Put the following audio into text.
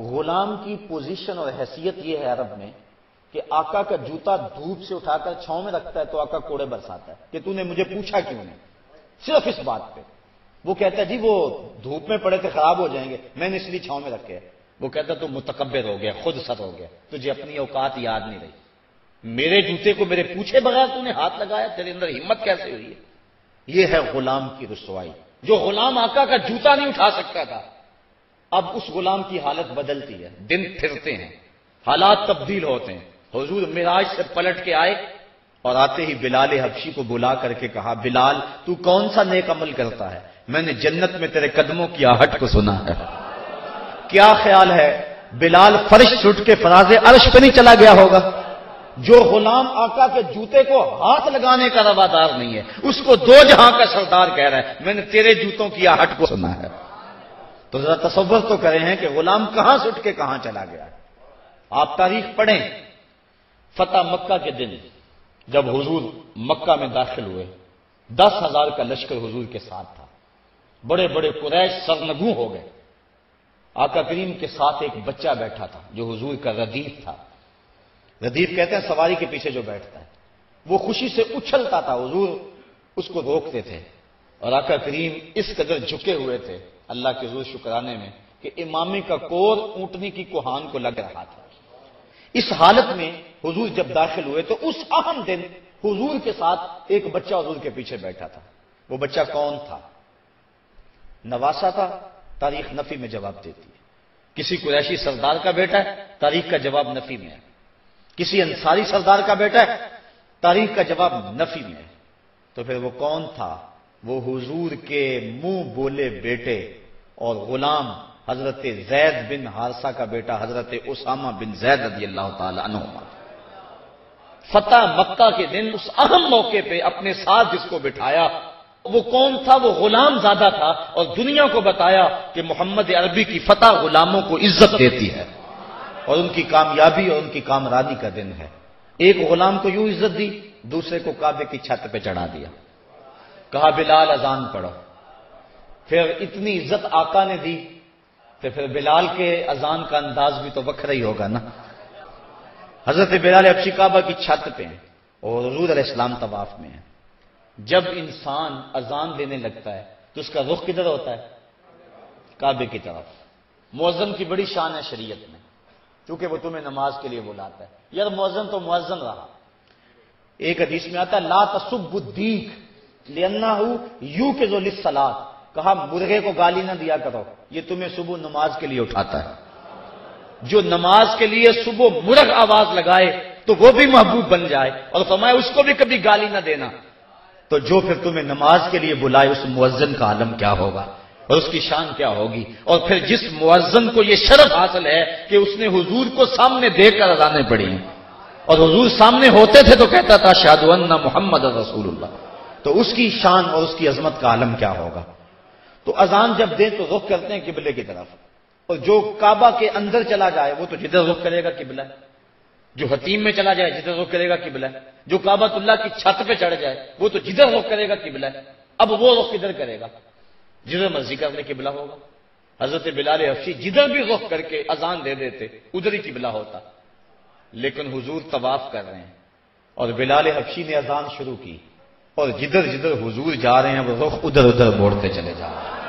غلام کی پوزیشن اور حیثیت یہ ہے عرب میں کہ آقا کا جوتا دھوپ سے اٹھا کر چھاؤں میں رکھتا ہے تو آقا کوڑے برساتا ہے کہ تو نے مجھے پوچھا کیوں نہیں؟ صرف اس بات پہ۔ وہ کہتا ہے جی وہ دھوپ میں پڑے تھے، خراب ہو جائیں گے۔ میں نے اس لیے چھاؤں میں رکھے وہ کہتا تو متکبر ہو گیا، خود سر ہو گیا۔ تجھے اپنی اوقات یاد نہیں رہی۔ میرے جوتے کو میرے پوچھے بغیر تو نے ہاتھ لگایا، تیرے اندر ہمت کیسے ہوئی ہے؟ یہ ہے غلام کی رسوائی، جو غلام آقا کا جوتا نہیں اٹھا سکتا تھا۔ اب اس غلام کی حالت بدلتی ہے۔ دن پھرتے ہیں۔ حالات تبدیل ہوتے ہیں۔ حضور مراج سے پلٹ کے آئے اور آتے ہی بلال حبشی کو بلا کر کے کہا، بلال، تو کون سا نیک عمل کرتا ہے؟ میں نے جنت میں تیرے قدموں کی آہٹ کو سنا ہے۔ کیا خیال ہے؟ بلال فرش چھٹ کے فراز عرش پہ نہیں چلا گیا ہوگا؟ جو غلام آقا کے جوتے کو ہاتھ لگانے کا روادار نہیں ہے، اس کو دو جہاں کا سردار کہہ رہا ہے، میں نے تیرے جوتوں کی آہٹ کو سنا ہے۔ تو ذرا تصور تو کرے ہیں کہ غلام کہاں سے اٹھ کے کہاں چلا گیا آپ تاریخ پڑھیں۔ فتح مکہ کے دن جب حضور مکہ میں داخل ہوئے، دس ہزار کا لشکر حضور کے ساتھ تھا۔ بڑے بڑے قریش سرنگو ہو گئے۔ آقا کریم کے ساتھ ایک بچہ بیٹھا تھا جو حضور کا ردیف تھا۔ ردیف کہتے ہیں سواری کے پیچھے جو بیٹھتا ہے۔ وہ خوشی سے اچھلتا تھا۔ حضور اس کو روکتے تھے اور آقا کریم اس قدر جھکے ہوئے تھے اللہ کے حضور شکرانے میں کہ امامی کا کور اونٹنی کی کوہان کو لگ رہا تھا۔ اس حالت میں حضور جب داخل ہوئے تو اس اہم دن حضور کے ساتھ ایک بچہ حضور کے پیچھے بیٹھا تھا۔ وہ بچہ کون تھا؟ نواسا تھا۔ تاریخ نفی میں جواب دیتی ہے۔ کسی قریشی سردار کا بیٹا ہے، تاریخ کا جواب نفی میں ہے۔ کسی انصاری سردار کا بیٹا ہے، تاریخ کا جواب نفی میں ہے۔ تو پھر وہ کون تھا؟ وہ حضور کے منہ بولے بیٹے اور غلام حضرت زید بن ہارسہ کا بیٹا حضرت اسامہ بن زید رضی اللہ تعالی عنہ فتح مکہ کے دن اس اہم موقع پہ اپنے ساتھ جس کو بٹھایا، وہ کون تھا، وہ غلام زیادہ تھا اور دنیا کو بتایا کہ محمد عربی کی فتح غلاموں کو عزت دیتی ہے اور ان کی کامیابی اور ان کی کامرانی کا دن ہے۔ ایک غلام کو یوں عزت دی، دوسرے کو کعبے کی چھت پہ چڑھا دیا۔ کہا، بلال اذان پڑھو۔ پھر اتنی عزت آقا نے دی، تو پھر بلال کے اذان کا انداز بھی تو وکھرا ہی ہوگا نا۔ حضرت بلال ابشی کعبہ کی چھت پہ ہیں اور حضور علیہ السلام طواف میں ہیں۔ جب انسان اذان دینے لگتا ہے، تو اس کا رخ کدھر ہوتا ہے؟ کعبے کی طرف۔ موزم کی بڑی شان ہے شریعت میں، کیونکہ وہ تمہیں نماز کے لیے بلاتا ہے۔ یار موزن تو موزن رہا۔ ایک حدیث میں آتا ہے، لا تصب الدیک لینا ہوں یو کے جو لسلات کہا، مرغے کو گالی نہ دیا کرو، یہ تمہیں صبح نماز کے لیے اٹھاتا ہے۔ جو نماز کے لیے صبح مرغ آواز لگائے، تو وہ بھی محبوب بن جائے اور فرمائے، اس کو بھی کبھی گالی نہ دینا۔ تو جو پھر تمہیں نماز کے لیے بلائے، اس مؤذن کا عالم کیا ہوگا؟ اور اس کی شان کیا ہوگی؟ اور پھر جس مؤذن کو یہ شرف حاصل ہے کہ اس نے حضور کو سامنے دیکھ کر اذانے پڑی ہیں۔ اور حضور سامنے ہوتے تھے تو کہتا تھا شاد محمد رسول اللہ۔ تو اس کی شان اور اس کی عظمت کا عالم کیا ہوگا؟ تو اذان جب دے تو رخ کرتے ہیں قبلے کی طرف۔ اور جو کعبہ کے اندر چلا جائے وہ تو جدھر رخ کرے گا قبلہ۔ جو حتیم میں چلا جائے جدھر رخ کرے گا قبلہ۔ جو کعبہ اللہ کی چھت پہ چڑھ جائے وہ تو جدھر رخ کرے گا قبلہ۔ اب وہ رخ کدھر کرے گا؟ جدھر مرضی کرنے قبلہ ہوگا۔ حضرت بلال حفشی جدھر بھی رخ کر کے اذان دے دیتے، ادھر ہی قبلہ ہوتا۔ لیکن حضور طواف کر رہے ہیں۔ اور بلال حفشی نے اذان شروع کی۔ اور جدھر جدھر حضور جا رہے ہیں، وہ رخ ادھر ادھر موڑتے چلے جا رہے ہیں۔